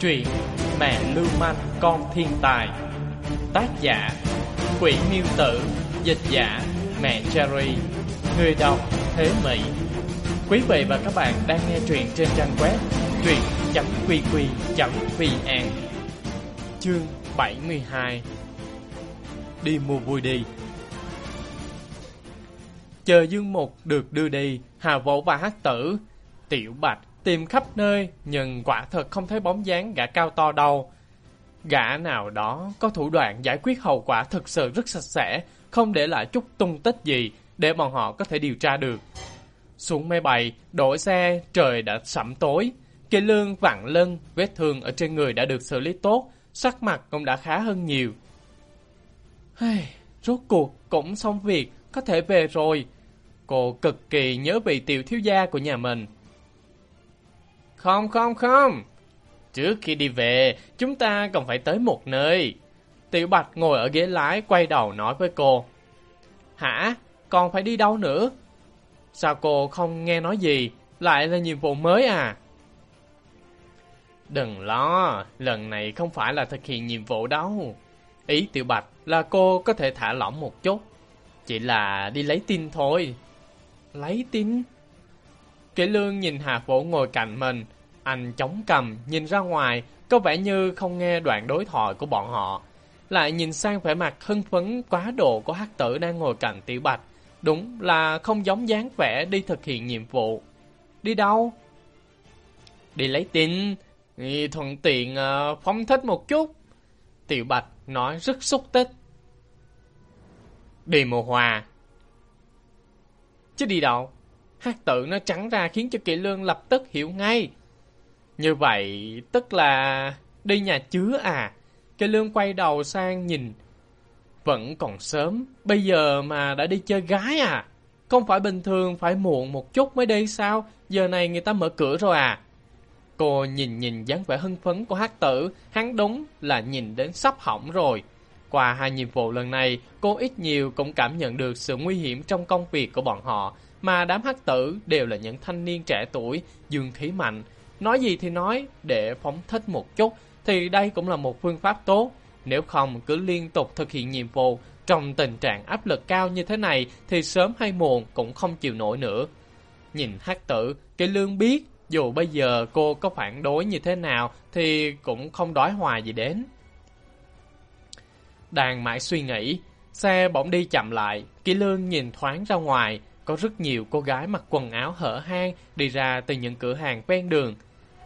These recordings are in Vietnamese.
Truyện Mẹ Lưu Manh Con Thiên Tài. Tác giả Quỷ Miêu Tử. Dịch giả Mẹ Cherry. Người đọc Thế Mỹ. Quý vị và các bạn đang nghe truyện trên trang web truyện.qq.vn Chương 72 Đi mua vui đi. Chờ Dương Mục được đưa đi, Hà Vũ và Hát Tử, Tiểu Bạch tìm khắp nơi nhưng quả thật không thấy bóng dáng gã cao to đâu. Gã nào đó có thủ đoạn giải quyết hậu quả thực sự rất sạch sẽ, không để lại chút tung tích gì để bọn họ có thể điều tra được. Xuống máy bay, đổi xe, trời đã sẩm tối. Kỳ lương vặn lưng, vết thương ở trên người đã được xử lý tốt, sắc mặt cũng đã khá hơn nhiều. Hey, rốt cuộc cũng xong việc, có thể về rồi. Cô cực kỳ nhớ vị tiểu thiếu gia của nhà mình. Không, không, không. Trước khi đi về, chúng ta còn phải tới một nơi. Tiểu Bạch ngồi ở ghế lái quay đầu nói với cô. Hả? Còn phải đi đâu nữa? Sao cô không nghe nói gì? Lại là nhiệm vụ mới à? Đừng lo, lần này không phải là thực hiện nhiệm vụ đâu. Ý Tiểu Bạch là cô có thể thả lỏng một chút. Chỉ là đi lấy tin thôi. Lấy tin? Kỷ lương nhìn Hà Vũ ngồi cạnh mình. Anh chống cầm, nhìn ra ngoài, có vẻ như không nghe đoạn đối thoại của bọn họ. Lại nhìn sang vẻ mặt hưng phấn quá độ của hắc tử đang ngồi cạnh Tiểu Bạch. Đúng là không giống dáng vẻ đi thực hiện nhiệm vụ. Đi đâu? Đi lấy tin, thuận tiện ờ, phóng thích một chút. Tiểu Bạch nói rất xúc tích. Đi mùa hòa. Chứ đi đâu? Hát tự nó trắng ra khiến cho Kỵ Lương lập tức hiểu ngay. Như vậy, tức là đi nhà chứa à? Kỵ Lương quay đầu sang nhìn. Vẫn còn sớm, bây giờ mà đã đi chơi gái à? Không phải bình thường phải muộn một chút mới đi sao? Giờ này người ta mở cửa rồi à? Cô nhìn nhìn dáng vẻ hưng phấn của hát tử, hắn đúng là nhìn đến sắp hỏng rồi. Qua hai nhiệm vụ lần này, cô ít nhiều cũng cảm nhận được sự nguy hiểm trong công việc của bọn họ, mà đám hắc tử đều là những thanh niên trẻ tuổi, dương khí mạnh. Nói gì thì nói, để phóng thích một chút, thì đây cũng là một phương pháp tốt. Nếu không cứ liên tục thực hiện nhiệm vụ, trong tình trạng áp lực cao như thế này, thì sớm hay muộn cũng không chịu nổi nữa. Nhìn hắc tử, cái lương biết, dù bây giờ cô có phản đối như thế nào, thì cũng không đói hòa gì đến. Đang mãi suy nghĩ, xe bỗng đi chậm lại, Kỳ Lương nhìn thoáng ra ngoài, có rất nhiều cô gái mặc quần áo hở hang đi ra từ những cửa hàng ven đường.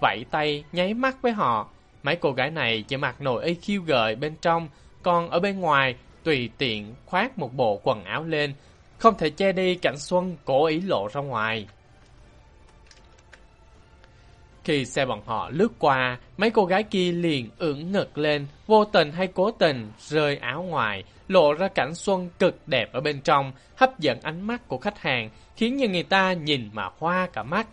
Vẫy tay, nháy mắt với họ. Mấy cô gái này chỉ mặc nồi y khiêu gợi bên trong, còn ở bên ngoài tùy tiện khoác một bộ quần áo lên, không thể che đi cảnh xuân cố ý lộ ra ngoài. Khi xe bọn họ lướt qua, mấy cô gái kia liền ưỡn ngực lên, vô tình hay cố tình rơi áo ngoài, lộ ra cảnh xuân cực đẹp ở bên trong, hấp dẫn ánh mắt của khách hàng, khiến như người ta nhìn mà hoa cả mắt.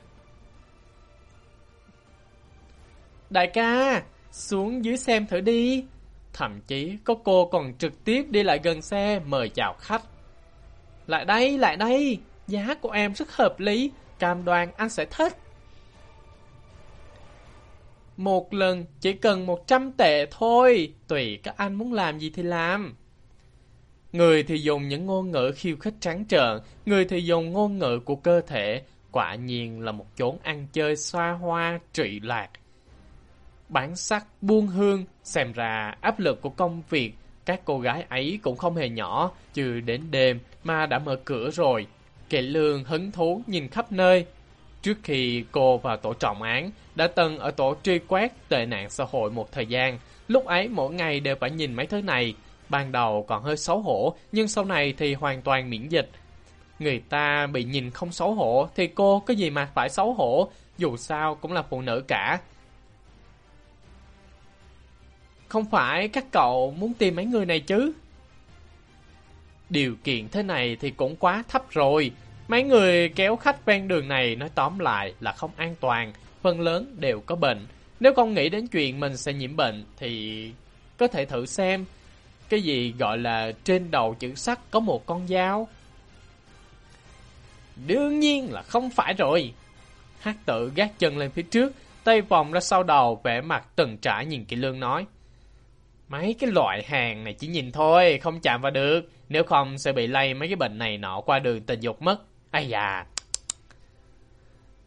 Đại ca, xuống dưới xem thử đi. Thậm chí có cô còn trực tiếp đi lại gần xe mời chào khách. Lại đây, lại đây, giá của em rất hợp lý, cam đoan anh sẽ thích. Một lần chỉ cần 100 tệ thôi, tùy các anh muốn làm gì thì làm. Người thì dùng những ngôn ngữ khiêu khích trắng trợn, người thì dùng ngôn ngữ của cơ thể, quả nhiên là một chốn ăn chơi xoa hoa trị lạc. bản sắc, buông hương, xem ra áp lực của công việc, các cô gái ấy cũng không hề nhỏ, trừ đến đêm mà đã mở cửa rồi. Kệ lương hứng thú nhìn khắp nơi, Trước khi cô vào tổ trọng án, đã từng ở tổ truy quét tệ nạn xã hội một thời gian. Lúc ấy mỗi ngày đều phải nhìn mấy thứ này. Ban đầu còn hơi xấu hổ, nhưng sau này thì hoàn toàn miễn dịch. Người ta bị nhìn không xấu hổ, thì cô có gì mà phải xấu hổ, dù sao cũng là phụ nữ cả. Không phải các cậu muốn tìm mấy người này chứ? Điều kiện thế này thì cũng quá thấp rồi. Mấy người kéo khách ven đường này nói tóm lại là không an toàn, phần lớn đều có bệnh. Nếu không nghĩ đến chuyện mình sẽ nhiễm bệnh thì có thể thử xem. Cái gì gọi là trên đầu chữ sắt có một con dao? Đương nhiên là không phải rồi. Hát tự gác chân lên phía trước, tay vòng ra sau đầu, vẻ mặt từng trải nhìn kỹ Lương nói. Mấy cái loại hàng này chỉ nhìn thôi, không chạm vào được. Nếu không sẽ bị lây mấy cái bệnh này nọ qua đường tình dục mất. Ây da.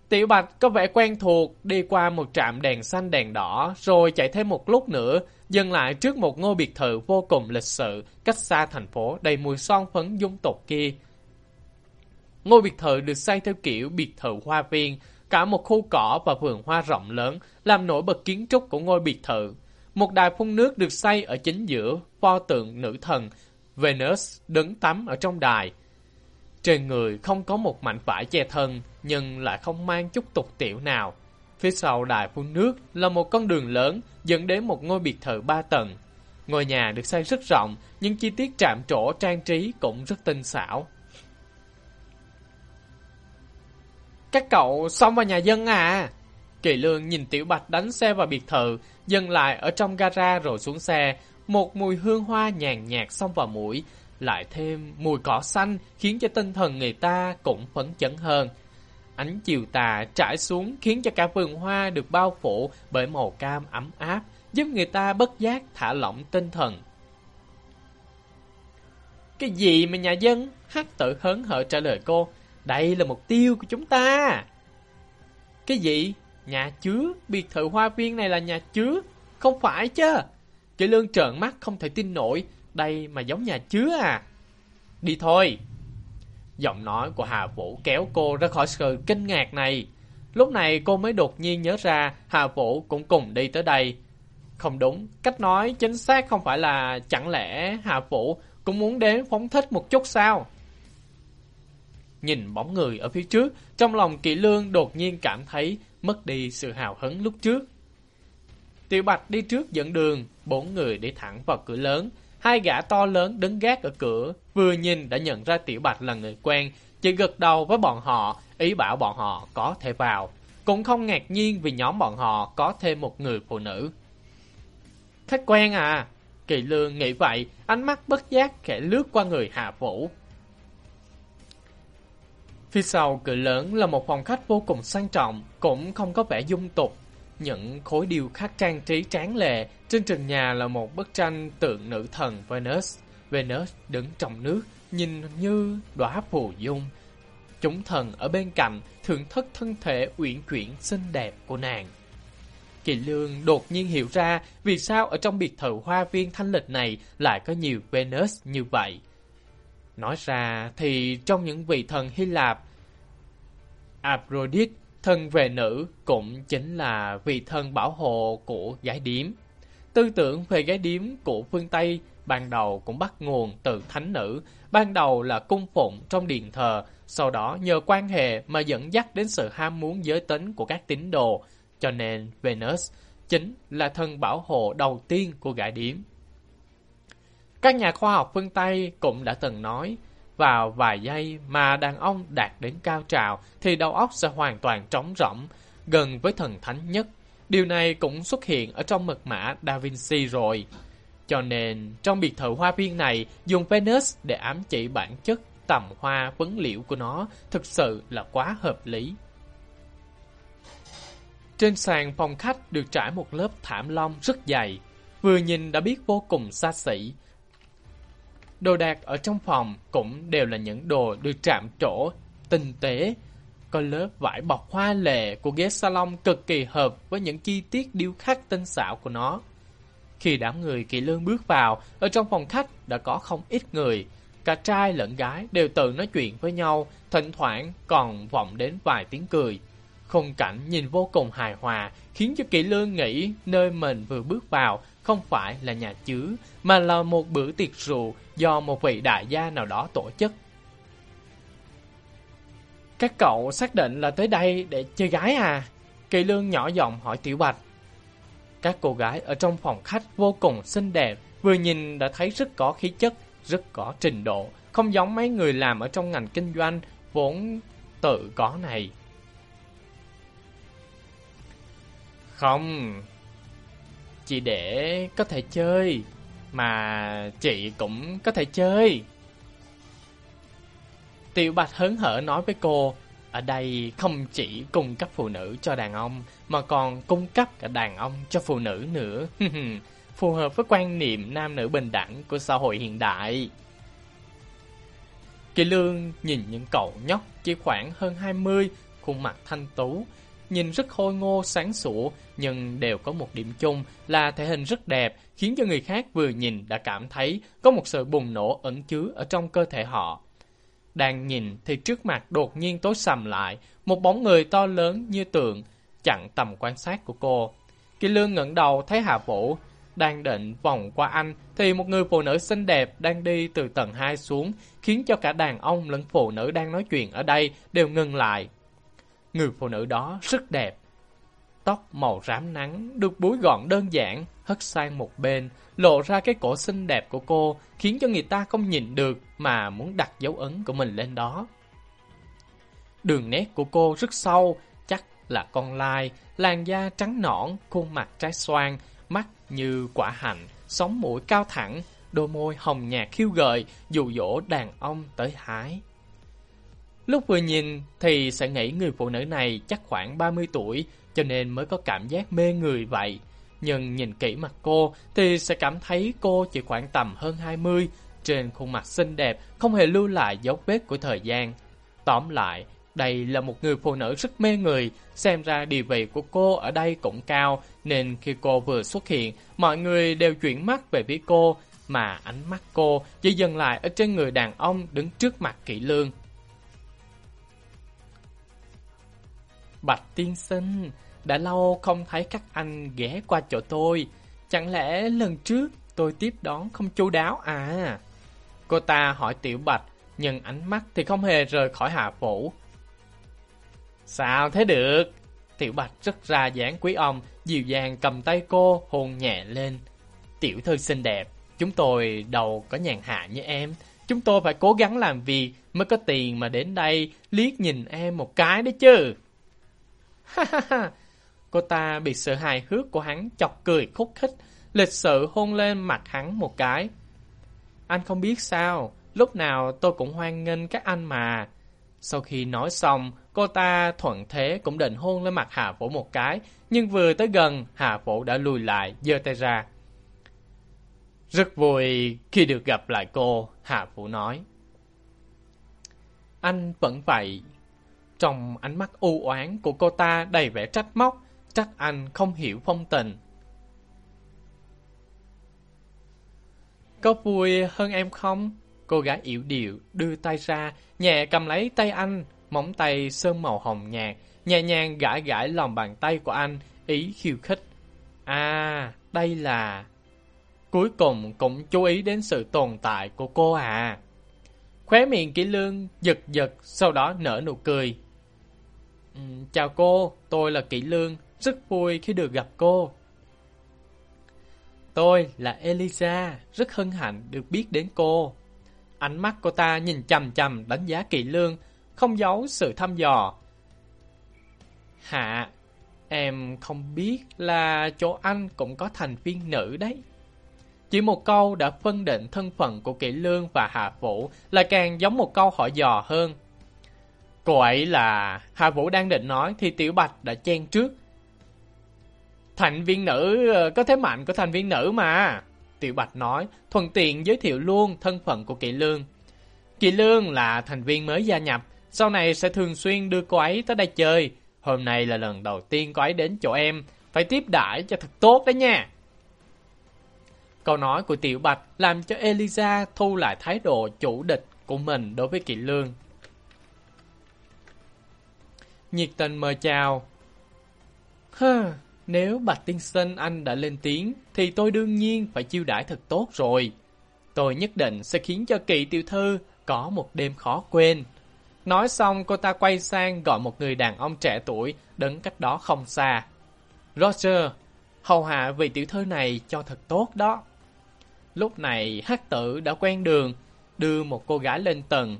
Tiểu Bạch có vẻ quen thuộc, đi qua một trạm đèn xanh đèn đỏ, rồi chạy thêm một lúc nữa, dừng lại trước một ngôi biệt thự vô cùng lịch sự, cách xa thành phố đầy mùi son phấn dung tục kia. Ngôi biệt thự được xây theo kiểu biệt thự hoa viên, cả một khu cỏ và vườn hoa rộng lớn, làm nổi bật kiến trúc của ngôi biệt thự. Một đài phun nước được xây ở chính giữa, pho tượng nữ thần Venus đứng tắm ở trong đài. Trên người không có một mảnh vải che thân, nhưng lại không mang chút tục tiểu nào. Phía sau đài phun nước là một con đường lớn dẫn đến một ngôi biệt thự ba tầng. Ngôi nhà được xây rất rộng, nhưng chi tiết trạm trổ trang trí cũng rất tinh xảo. Các cậu xong vào nhà dân à? Kỳ lương nhìn Tiểu Bạch đánh xe vào biệt thự, dừng lại ở trong gara rồi xuống xe. Một mùi hương hoa nhàn nhạt xông vào mũi, lại thêm mùi cỏ xanh khiến cho tinh thần người ta cũng phấn chấn hơn. Ánh chiều tà trải xuống khiến cho cả vườn hoa được bao phủ bởi màu cam ấm áp, giúp người ta bất giác thả lỏng tinh thần. Cái gì mà nhà dân? Hát tự hớn hở trả lời cô. Đây là mục tiêu của chúng ta. Cái gì? Nhà chứa? Biệt thự hoa viên này là nhà chứa? Không phải chứ. Chị Lương trợn mắt không thể tin nổi. Đây mà giống nhà chứa à? Đi thôi. Giọng nói của Hà Vũ kéo cô ra khỏi sự kinh ngạc này. Lúc này cô mới đột nhiên nhớ ra Hà Vũ cũng cùng đi tới đây. Không đúng, cách nói chính xác không phải là chẳng lẽ Hà Vũ cũng muốn đến phóng thích một chút sao? Nhìn bóng người ở phía trước, trong lòng kỵ lương đột nhiên cảm thấy mất đi sự hào hứng lúc trước. Tiểu Bạch đi trước dẫn đường, bốn người đi thẳng vào cửa lớn. Hai gã to lớn đứng gác ở cửa, vừa nhìn đã nhận ra Tiểu Bạch là người quen, chỉ gật đầu với bọn họ, ý bảo bọn họ có thể vào. Cũng không ngạc nhiên vì nhóm bọn họ có thêm một người phụ nữ. Khách quen à? Kỳ lương nghĩ vậy, ánh mắt bất giác khẽ lướt qua người Hạ Vũ. Phía sau cửa lớn là một phòng khách vô cùng sang trọng, cũng không có vẻ dung tục. Những khối điêu khắc trang trí tráng lệ, trên trần nhà là một bức tranh tượng nữ thần Venus. Venus đứng trong nước, nhìn như đóa phù dung. Chúng thần ở bên cạnh thưởng thức thân thể uyển chuyển xinh đẹp của nàng. Kỳ Lương đột nhiên hiểu ra vì sao ở trong biệt thự hoa viên thanh lịch này lại có nhiều Venus như vậy. Nói ra thì trong những vị thần Hy Lạp, Aphrodite, thân về nữ, cũng chính là vị thần bảo hộ của gái điếm. Tư tưởng về gái điếm của phương Tây ban đầu cũng bắt nguồn từ thánh nữ, ban đầu là cung phụng trong điện thờ, sau đó nhờ quan hệ mà dẫn dắt đến sự ham muốn giới tính của các tín đồ, cho nên Venus chính là thân bảo hộ đầu tiên của gái điếm. Các nhà khoa học phương Tây cũng đã từng nói, vào vài giây mà đàn ông đạt đến cao trào thì đầu óc sẽ hoàn toàn trống rỗng, gần với thần thánh nhất. Điều này cũng xuất hiện ở trong mật mã Da Vinci rồi. Cho nên, trong biệt thự hoa viên này, dùng Venus để ám chỉ bản chất tầm hoa vấn liệu của nó thực sự là quá hợp lý. Trên sàn phòng khách được trải một lớp thảm lông rất dày, vừa nhìn đã biết vô cùng xa xỉ. Đồ đạc ở trong phòng cũng đều là những đồ được chạm trổ, tinh tế. Có lớp vải bọc hoa lệ của ghế salon cực kỳ hợp với những chi tiết điêu khắc tinh xảo của nó. Khi đám người kỳ lương bước vào, ở trong phòng khách đã có không ít người. Cả trai lẫn gái đều tự nói chuyện với nhau, thỉnh thoảng còn vọng đến vài tiếng cười. Khung cảnh nhìn vô cùng hài hòa, khiến cho kỳ Lương nghĩ nơi mình vừa bước vào không phải là nhà chứa, mà là một bữa tiệc rượu do một vị đại gia nào đó tổ chức. Các cậu xác định là tới đây để chơi gái à? Kỳ Lương nhỏ giọng hỏi Tiểu Bạch. Các cô gái ở trong phòng khách vô cùng xinh đẹp, vừa nhìn đã thấy rất có khí chất, rất có trình độ, không giống mấy người làm ở trong ngành kinh doanh vốn tự có này. Không, chỉ để có thể chơi, mà chị cũng có thể chơi. Tiểu Bạch hớn hở nói với cô, ở đây không chỉ cung cấp phụ nữ cho đàn ông, mà còn cung cấp cả đàn ông cho phụ nữ nữa. Phù hợp với quan niệm nam nữ bình đẳng của xã hội hiện đại. Kỳ Lương nhìn những cậu nhóc chỉ khoảng hơn 20, khuôn mặt thanh tú, nhìn rất khôi ngô sáng sủa, nhưng đều có một điểm chung là thể hình rất đẹp, khiến cho người khác vừa nhìn đã cảm thấy có một sự bùng nổ ẩn chứa ở trong cơ thể họ. Đang nhìn thì trước mặt đột nhiên tối sầm lại, một bóng người to lớn như tượng, chặn tầm quan sát của cô. Kỳ Lương ngẩng đầu thấy hạ Vũ đang định vòng qua anh thì một người phụ nữ xinh đẹp đang đi từ tầng 2 xuống, khiến cho cả đàn ông lẫn phụ nữ đang nói chuyện ở đây đều ngừng lại. Người phụ nữ đó rất đẹp. Tóc màu rám nắng được búi gọn đơn giản, hất sang một bên, lộ ra cái cổ xinh đẹp của cô, khiến cho người ta không nhìn được mà muốn đặt dấu ấn của mình lên đó. Đường nét của cô rất sâu, chắc là con lai, làn da trắng nõn, khuôn mặt trái xoan, mắt như quả hạnh, sống mũi cao thẳng, đôi môi hồng nhạt khiêu gợi, dụ dỗ đàn ông tới hái. Lúc vừa nhìn thì sẽ nghĩ người phụ nữ này chắc khoảng 30 tuổi, cho nên mới có cảm giác mê người vậy. Nhưng nhìn kỹ mặt cô thì sẽ cảm thấy cô chỉ khoảng tầm hơn 20, trên khuôn mặt xinh đẹp không hề lưu lại dấu vết của thời gian. Tóm lại, đây là một người phụ nữ rất mê người, xem ra địa vị của cô ở đây cũng cao, nên khi cô vừa xuất hiện, mọi người đều chuyển mắt về phía cô, mà ánh mắt cô chỉ dừng lại ở trên người đàn ông đứng trước mặt kỹ lương. Bạch tiên sinh, đã lâu không thấy các anh ghé qua chỗ tôi. Chẳng lẽ lần trước tôi tiếp đón không chu đáo à? Cô ta hỏi Tiểu Bạch, nhưng ánh mắt thì không hề rời khỏi Hạ Phủ. Sao thế được? Tiểu Bạch rất ra dáng quý ông, dịu dàng cầm tay cô, hôn nhẹ lên. Tiểu thư xinh đẹp, chúng tôi đâu có nhàn hạ như em. Chúng tôi phải cố gắng làm việc mới có tiền mà đến đây liếc nhìn em một cái đấy chứ. Ha ha ha, cô ta bị sự hài hước của hắn chọc cười khúc khích, lịch sự hôn lên mặt hắn một cái. Anh không biết sao, lúc nào tôi cũng hoan nghênh các anh mà. Sau khi nói xong, cô ta thuận thế cũng định hôn lên mặt Hà Vũ một cái, nhưng vừa tới gần, Hà Vũ đã lùi lại, giơ tay ra. Rất vui khi được gặp lại cô, Hà Vũ nói. Anh vẫn vậy. Trong ánh mắt u oán của cô ta đầy vẻ trách móc, trách anh không hiểu phong tình. Có vui hơn em không? Cô gái yểu điệu đưa tay ra, nhẹ cầm lấy tay anh, móng tay sơn màu hồng nhạt, nhẹ nhàng gãi gãi lòng bàn tay của anh, ý khiêu khích. À, đây là... Cuối cùng cũng chú ý đến sự tồn tại của cô à. Khóe miệng kỹ lương giật giật, sau đó nở nụ cười. Ừ, chào cô, tôi là Kỷ Lương, rất vui khi được gặp cô. Tôi là Elisa, rất hân hạnh được biết đến cô. Ánh mắt cô ta nhìn chầm chầm đánh giá Kỷ Lương, không giấu sự thăm dò. Hạ, em không biết là chỗ anh cũng có thành viên nữ đấy. Chỉ một câu đã phân định thân phận của Kỷ Lương và Hạ Vũ là càng giống một câu hỏi dò hơn. Cô ấy là... Hạ Vũ đang định nói thì Tiểu Bạch đã chen trước. Thành viên nữ ờ, có thế mạnh của thành viên nữ mà. Tiểu Bạch nói, thuận tiện giới thiệu luôn thân phận của Kỵ Lương. Kỵ Lương là thành viên mới gia nhập, sau này sẽ thường xuyên đưa cô ấy tới đây chơi. Hôm nay là lần đầu tiên cô ấy đến chỗ em, phải tiếp đãi cho thật tốt đấy nha. Câu nói của Tiểu Bạch làm cho Elisa thu lại thái độ chủ địch của mình đối với Kỵ Lương. Nhiệt tình mời chào. Hơ, nếu Bạch Tiên Sinh anh đã lên tiếng, thì tôi đương nhiên phải chiêu đãi thật tốt rồi. Tôi nhất định sẽ khiến cho kỳ tiểu thư có một đêm khó quên. Nói xong cô ta quay sang gọi một người đàn ông trẻ tuổi đứng cách đó không xa. Roger, hầu hạ vị tiểu thư này cho thật tốt đó. Lúc này hát tử đã quen đường, đưa một cô gái lên tầng.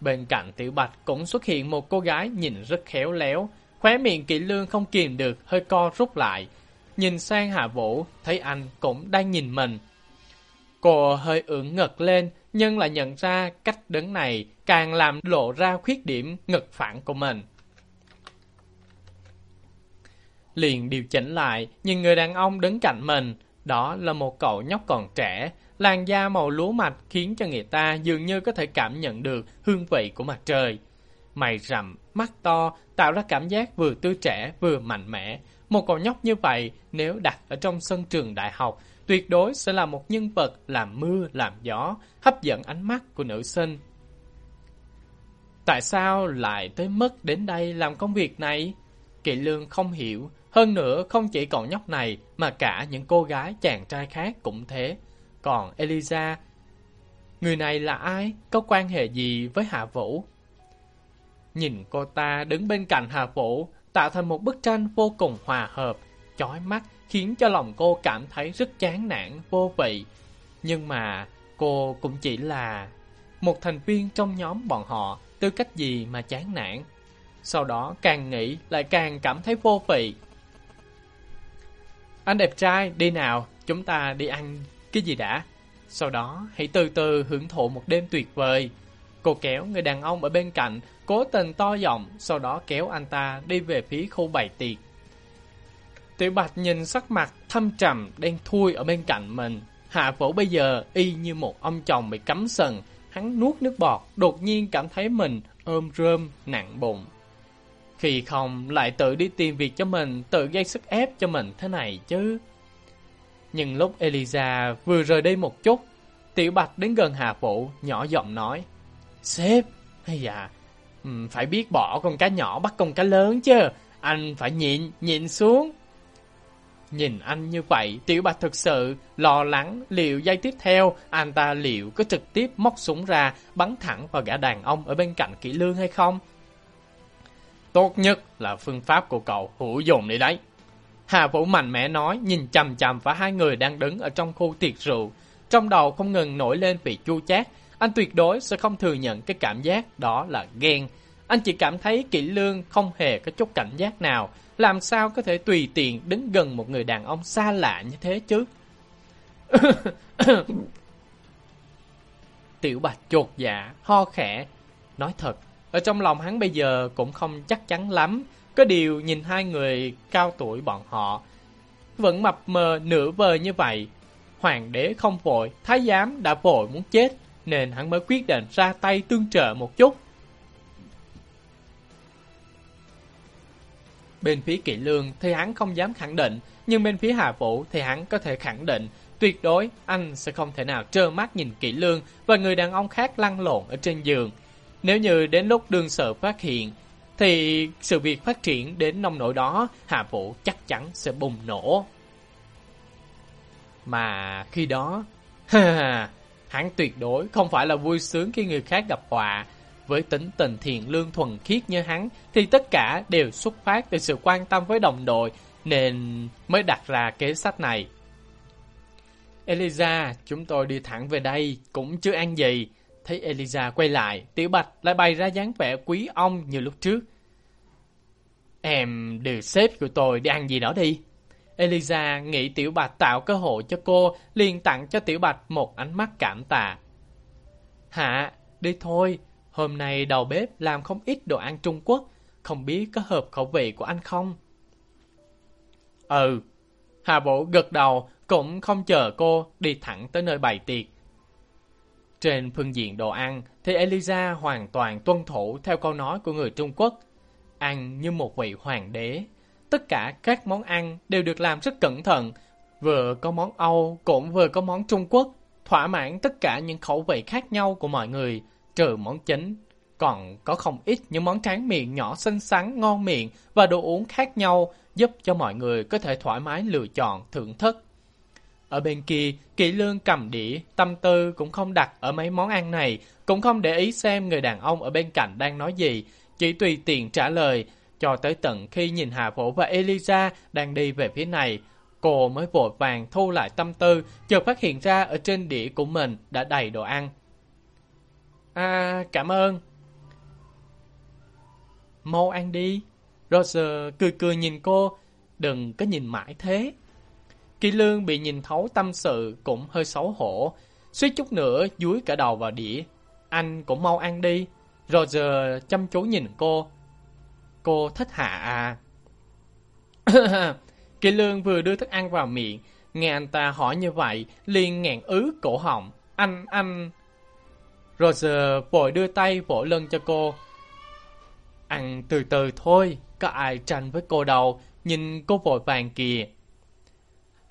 Bên cạnh tiểu bạch cũng xuất hiện một cô gái nhìn rất khéo léo, Khóe miệng kỵ lương không kìm được, hơi co rút lại. Nhìn sang Hạ Vũ, thấy anh cũng đang nhìn mình. Cô hơi ưỡn ngực lên, nhưng lại nhận ra cách đứng này càng làm lộ ra khuyết điểm ngực phản của mình. Liền điều chỉnh lại, nhìn người đàn ông đứng cạnh mình. Đó là một cậu nhóc còn trẻ, làn da màu lúa mạch khiến cho người ta dường như có thể cảm nhận được hương vị của mặt trời. Mày rậm, mắt to, tạo ra cảm giác vừa tươi trẻ vừa mạnh mẽ. Một cậu nhóc như vậy, nếu đặt ở trong sân trường đại học, tuyệt đối sẽ là một nhân vật làm mưa, làm gió, hấp dẫn ánh mắt của nữ sinh. Tại sao lại tới mức đến đây làm công việc này? Kỵ lương không hiểu, hơn nữa không chỉ cậu nhóc này mà cả những cô gái chàng trai khác cũng thế. Còn Eliza, người này là ai? Có quan hệ gì với Hạ Vũ? Nhìn cô ta đứng bên cạnh Hạ Vũ, tạo thành một bức tranh vô cùng hòa hợp, chói mắt, khiến cho lòng cô cảm thấy rất chán nản, vô vị. Nhưng mà cô cũng chỉ là một thành viên trong nhóm bọn họ, tư cách gì mà chán nản. Sau đó càng nghĩ lại càng cảm thấy vô vị. Anh đẹp trai, đi nào, chúng ta đi ăn cái gì đã. Sau đó hãy từ từ hưởng thụ một đêm tuyệt vời. Cô kéo người đàn ông ở bên cạnh, cố tình to giọng, sau đó kéo anh ta đi về phía khu bày tiệc. Tiểu Bạch nhìn sắc mặt thâm trầm đen thui ở bên cạnh mình. Hạ Vũ bây giờ y như một ông chồng bị cấm sần. Hắn nuốt nước bọt, đột nhiên cảm thấy mình ôm rơm, nặng bụng. Khi không lại tự đi tìm việc cho mình, tự gây sức ép cho mình thế này chứ. Nhưng lúc Eliza vừa rời đi một chút, Tiểu Bạch đến gần Hà Vũ, nhỏ giọng nói. Sếp, hay dạ, ừ, phải biết bỏ con cá nhỏ bắt con cá lớn chứ, anh phải nhịn, nhịn xuống. Nhìn anh như vậy, Tiểu Bạch thực sự lo lắng liệu giây tiếp theo anh ta liệu có trực tiếp móc súng ra bắn thẳng vào gã đàn ông ở bên cạnh kỹ lương hay không. Tốt nhất là phương pháp của cậu hữu dụng đi đấy. Hà Vũ mạnh mẽ nói nhìn chầm chầm vào hai người đang đứng ở trong khu tiệc rượu. Trong đầu không ngừng nổi lên vị chua chát. Anh tuyệt đối sẽ không thừa nhận cái cảm giác đó là ghen. Anh chỉ cảm thấy kỹ lương không hề có chút cảnh giác nào. Làm sao có thể tùy tiện đứng gần một người đàn ông xa lạ như thế chứ? Tiểu bạch chột dạ, ho khẽ. Nói thật, ở trong lòng hắn bây giờ cũng không chắc chắn lắm. Có điều nhìn hai người cao tuổi bọn họ vẫn mập mờ nửa vời như vậy. Hoàng đế không vội, thái giám đã vội muốn chết, nên hắn mới quyết định ra tay tương trợ một chút. Bên phía kỵ lương thì hắn không dám khẳng định, nhưng bên phía hạ Vũ thì hắn có thể khẳng định, tuyệt đối anh sẽ không thể nào trơ mắt nhìn kỵ lương và người đàn ông khác lăn lộn ở trên giường. Nếu như đến lúc đương sợ phát hiện, thì sự việc phát triển đến nông nỗi đó, Hà Vũ chắc chắn sẽ bùng nổ. Mà khi đó, hắn tuyệt đối không phải là vui sướng khi người khác gặp họa, với tính tình thiện lương thuần khiết như hắn, thì tất cả đều xuất phát từ sự quan tâm với đồng đội, nên mới đặt ra kế sách này. Eliza, chúng tôi đi thẳng về đây, cũng chưa ăn gì. Thấy Eliza quay lại, Tiểu Bạch lại bày ra dáng vẻ quý ông như lúc trước. Em đưa sếp của tôi đi ăn gì đó đi. Eliza nghĩ Tiểu Bạch tạo cơ hội cho cô, liền tặng cho Tiểu Bạch một ánh mắt cảm tạ. Hạ, đi thôi, Hôm nay đầu bếp làm không ít đồ ăn Trung Quốc, không biết có hợp khẩu vị của anh không? Ừ. Hà Bộ gật đầu, cũng không chờ cô đi thẳng tới nơi bày tiệc. Trên phương diện đồ ăn, thì Eliza hoàn toàn tuân thủ theo câu nói của người Trung Quốc. Ăn như một vị hoàng đế. Tất cả các món ăn đều được làm rất cẩn thận. Vừa có món Âu, cũng vừa có món Trung Quốc. Thỏa mãn tất cả những khẩu vị khác nhau của mọi người trừ món chính. Còn có không ít những món tráng miệng nhỏ xinh xắn, ngon miệng và đồ uống khác nhau giúp cho mọi người có thể thoải mái lựa chọn, thưởng thức. Ở bên kia, Kỳ Lương cầm đĩa, tâm tư cũng không đặt ở mấy món ăn này, cũng không để ý xem người đàn ông ở bên cạnh đang nói gì, chỉ tùy tiện trả lời, cho tới tận khi nhìn Hà Vũ và Elisa đang đi về phía này, cô mới vội vàng thu lại tâm tư, chợt phát hiện ra ở trên đĩa của mình đã đầy đồ ăn. À, cảm ơn. Mau ăn đi. Roger cười cười nhìn cô. Đừng có nhìn mãi thế. Kỳ lương bị nhìn thấu tâm sự cũng hơi xấu hổ. suýt chút nữa dúi cả đầu vào đĩa. Anh cũng mau ăn đi. Roger chăm chú nhìn cô. Cô thích hạ à? Kỳ lương vừa đưa thức ăn vào miệng, nghe anh ta hỏi như vậy, liền ngẹn ứ cổ họng. Anh, anh... Roger vội đưa tay vỗ lưng cho cô. Ăn từ từ thôi, có ai tranh với cô đâu, nhìn cô vội vàng kìa.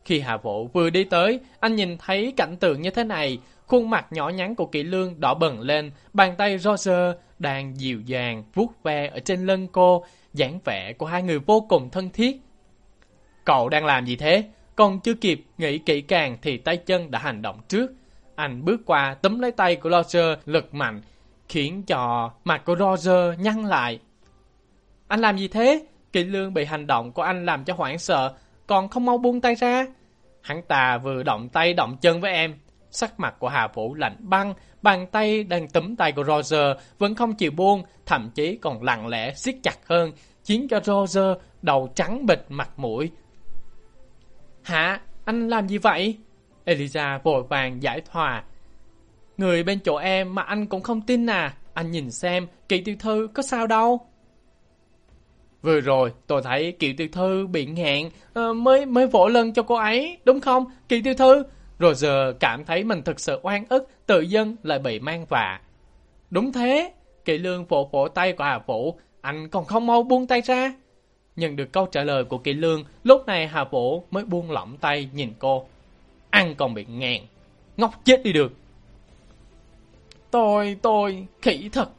Khi Hạ Vũ vừa đi tới, anh nhìn thấy cảnh tượng như thế này, khuôn mặt nhỏ nhắn của Kỷ Lương đỏ bừng lên, bàn tay Roger đang dịu dàng vuốt ve ở trên lưng cô, dáng vẻ của hai người vô cùng thân thiết. Cậu đang làm gì thế? Còn chưa kịp nghĩ kỹ càng thì tay chân đã hành động trước. Anh bước qua túm lấy tay của Roger lực mạnh, khiến cho mặt của Roger nhăn lại. Anh làm gì thế? Kỵ lương bị hành động của anh làm cho hoảng sợ, còn không mau buông tay ra. Hắn ta vừa động tay động chân với em. Sắc mặt của Hà Vũ lạnh băng, bàn tay đang túm tay của Roger vẫn không chịu buông, thậm chí còn lặng lẽ siết chặt hơn, khiến cho Roger đầu trắng bịch mặt mũi. Hả? Anh làm gì vậy? Elisa vội vàng giải hòa. Người bên chỗ em mà anh cũng không tin à. Anh nhìn xem, kỳ tiêu thư có sao đâu. Vừa rồi tôi thấy Kiều tiêu thư bị nghẹn uh, ờ, mới mới vỗ lưng cho cô ấy, đúng không? Kiều tiêu thư. Rồi giờ cảm thấy mình thực sự oan ức, tự dân lại bị mang vạ. Đúng thế. Kỳ lương vỗ vỗ tay của Hà Vũ, anh còn không mau buông tay ra. Nhận được câu trả lời của Kỳ lương, lúc này Hà Vũ mới buông lỏng tay nhìn cô. Ăn còn bị ngẹn ngốc chết đi được. Tôi, tôi, khỉ thật.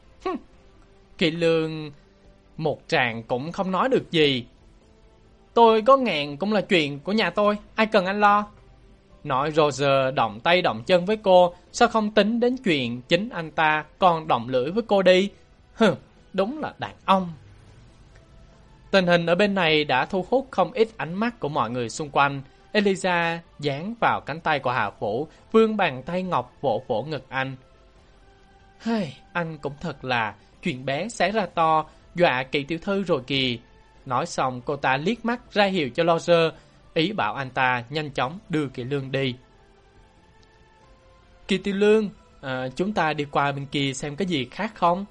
Kỳ lương một tràng cũng không nói được gì. Tôi có ngàn cũng là chuyện của nhà tôi, ai cần anh lo. Nói Roger động tay động chân với cô, sao không tính đến chuyện chính anh ta còn động lưỡi với cô đi? Hừ, đúng là đàn ông. Tình hình ở bên này đã thu hút không ít ánh mắt của mọi người xung quanh. Eliza dán vào cánh tay của Hà Vũ, vương bàn tay ngọc vỗ vỗ ngực anh. Hey, anh cũng thật là chuyện bé xảy ra to, dọa kỳ tiểu thư rồi kìa. Nói xong cô ta liếc mắt ra hiệu cho Lozer, ý bảo anh ta nhanh chóng đưa kỳ lương đi. Kỳ tiểu lương, à, chúng ta đi qua bên kia xem có gì khác không?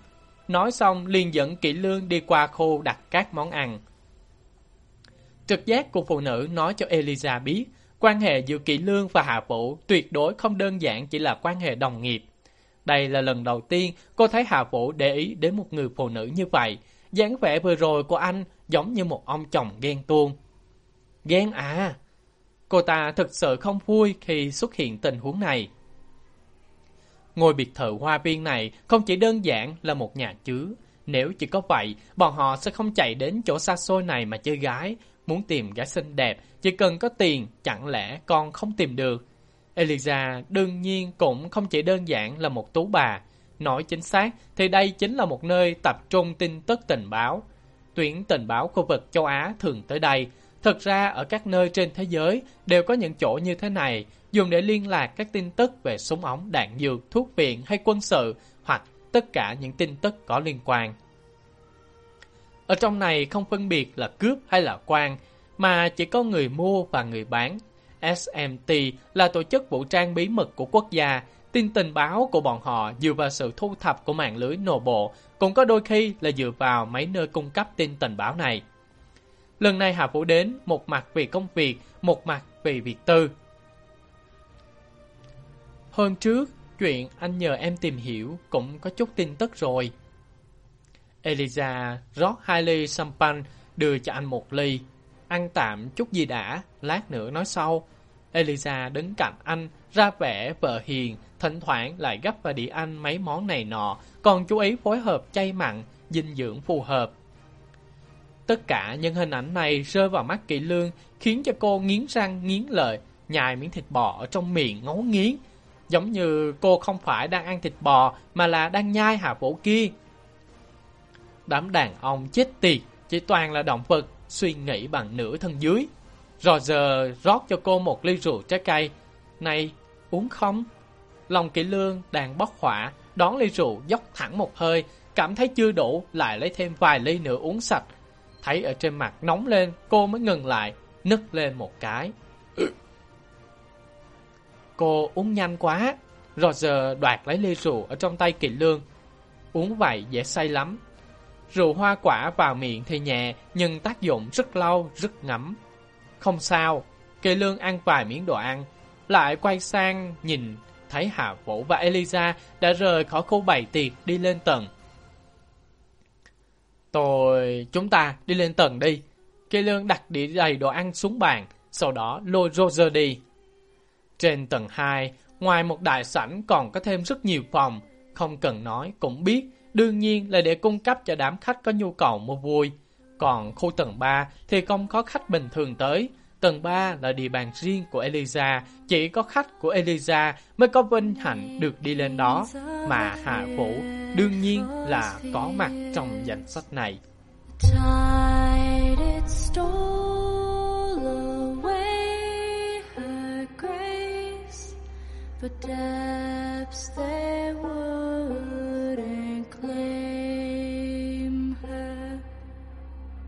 Nói xong liền dẫn kỳ lương đi qua khu đặt các món ăn. Trực giác của phụ nữ nói cho Eliza biết, quan hệ giữa kỹ lương và hạ vũ tuyệt đối không đơn giản chỉ là quan hệ đồng nghiệp. Đây là lần đầu tiên cô thấy Hạ Vũ để ý đến một người phụ nữ như vậy dáng vẻ vừa rồi của anh giống như một ông chồng ghen tuông. Ghen à? Cô ta thực sự không vui khi xuất hiện tình huống này. Ngôi biệt thự hoa viên này không chỉ đơn giản là một nhà chứa. Nếu chỉ có vậy, bọn họ sẽ không chạy đến chỗ xa xôi này mà chơi gái. Muốn tìm gái xinh đẹp, chỉ cần có tiền, chẳng lẽ con không tìm được. Eliza đương nhiên cũng không chỉ đơn giản là một tú bà. Nói chính xác thì đây chính là một nơi tập trung tin tức tình báo. Tuyển tình báo khu vực châu Á thường tới đây. Thực ra ở các nơi trên thế giới đều có những chỗ như thế này dùng để liên lạc các tin tức về súng ống, đạn dược, thuốc viện hay quân sự hoặc tất cả những tin tức có liên quan. Ở trong này không phân biệt là cướp hay là quan, mà chỉ có người mua và người bán SMT là tổ chức vũ trang bí mật của quốc gia. Tin tình báo của bọn họ dựa vào sự thu thập của mạng lưới nội bộ, cũng có đôi khi là dựa vào mấy nơi cung cấp tin tình báo này. Lần này Hạ Vũ đến, một mặt vì công việc, một mặt vì việc tư. Hôm trước, chuyện anh nhờ em tìm hiểu cũng có chút tin tức rồi. Eliza rót hai ly champagne đưa cho anh một ly. Ăn tạm chút gì đã, lát nữa nói sau. Eliza đứng cạnh anh, ra vẻ vợ hiền, thỉnh thoảng lại gấp vào đĩa anh mấy món này nọ, còn chú ý phối hợp chay mặn, dinh dưỡng phù hợp. Tất cả những hình ảnh này rơi vào mắt kỹ lương, khiến cho cô nghiến răng nghiến lợi, nhai miếng thịt bò ở trong miệng ngấu nghiến. Giống như cô không phải đang ăn thịt bò, mà là đang nhai hạ vũ kia. Đám đàn ông chết tiệt, chỉ toàn là động vật, suy nghĩ bằng nửa thân dưới. Roger rót cho cô một ly rượu trái cây. Này, uống không? Lòng kỹ lương đang bốc hỏa, đón ly rượu dốc thẳng một hơi, cảm thấy chưa đủ, lại lấy thêm vài ly nữa uống sạch. Thấy ở trên mặt nóng lên, cô mới ngừng lại, nứt lên một cái. Cô uống nhanh quá. Roger đoạt lấy ly rượu ở trong tay kỵ lương. Uống vậy dễ say lắm. Rượu hoa quả vào miệng thì nhẹ, nhưng tác dụng rất lâu, rất ngấm. Không sao, kỵ lương ăn vài miếng đồ ăn, lại quay sang nhìn thấy Hạ Vũ và Eliza đã rời khỏi khu bày tiệc đi lên tầng. Tôi... chúng ta đi lên tầng đi. Kỳ lương đặt đĩa đầy đồ ăn xuống bàn, sau đó lôi Roger đi. Trên tầng 2, ngoài một đại sảnh còn có thêm rất nhiều phòng, không cần nói cũng biết, đương nhiên là để cung cấp cho đám khách có nhu cầu mua vui. Còn khu tầng 3 thì không có khách bình thường tới, Tầng 3 là địa bàn riêng của Eliza, chỉ có khách của Eliza mới có vinh hạnh được đi lên đó, mà Hạ Vũ đương nhiên là có mặt trong danh sách này. But depths they wouldn't clear